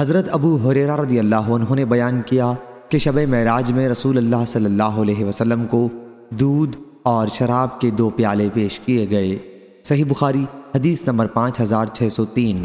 حضرت ابو حریرہ رضی اللہ عنہ نے بیان کیا کہ شب معراج میں رسول اللہ صلی اللہ علیہ وسلم کو دودھ اور شراب کے دو پیالے پیش کیے گئے۔ صحیح بخاری، حدیث نمبر پانچ ہزار چھ سو تین۔